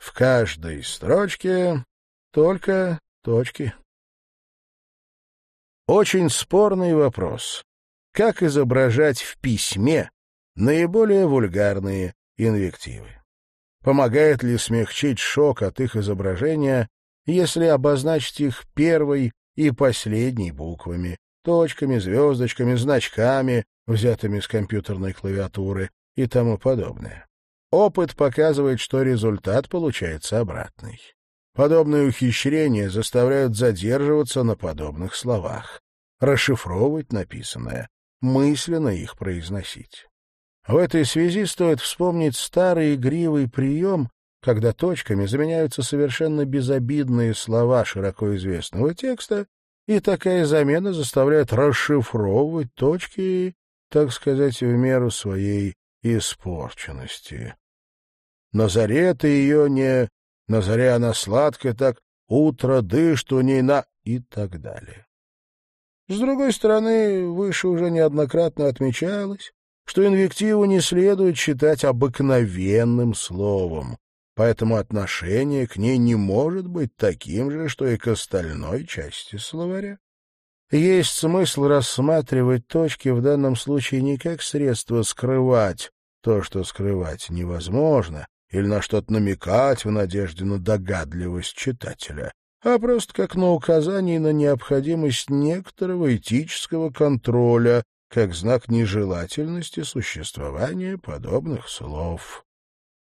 В каждой строчке только точки. Очень спорный вопрос. Как изображать в письме наиболее вульгарные инвективы? Помогает ли смягчить шок от их изображения, если обозначить их первой и последней буквами, точками, звездочками, значками, взятыми с компьютерной клавиатуры и тому подобное? Опыт показывает, что результат получается обратный. Подобные ухищрения заставляют задерживаться на подобных словах, расшифровывать написанное, мысленно их произносить. В этой связи стоит вспомнить старый игривый прием, когда точками заменяются совершенно безобидные слова широко известного текста, и такая замена заставляет расшифровывать точки, так сказать, в меру своей испорченности. На заре ты ее не... На заре она сладкая, так утро дышит у ней на... и так далее. С другой стороны, выше уже неоднократно отмечалось, что инвективу не следует считать обыкновенным словом, поэтому отношение к ней не может быть таким же, что и к остальной части словаря. Есть смысл рассматривать точки в данном случае не как средство скрывать то, что скрывать невозможно, или на что-то намекать в надежде на догадливость читателя, а просто как на указание на необходимость некоторого этического контроля как знак нежелательности существования подобных слов.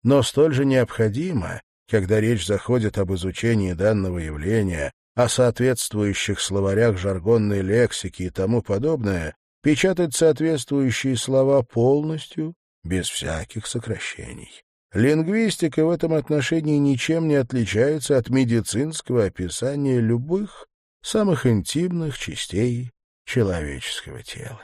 Но столь же необходимо, когда речь заходит об изучении данного явления, о соответствующих словарях жаргонной лексики и тому подобное, печатать соответствующие слова полностью, без всяких сокращений. Лингвистика в этом отношении ничем не отличается от медицинского описания любых самых интимных частей человеческого тела.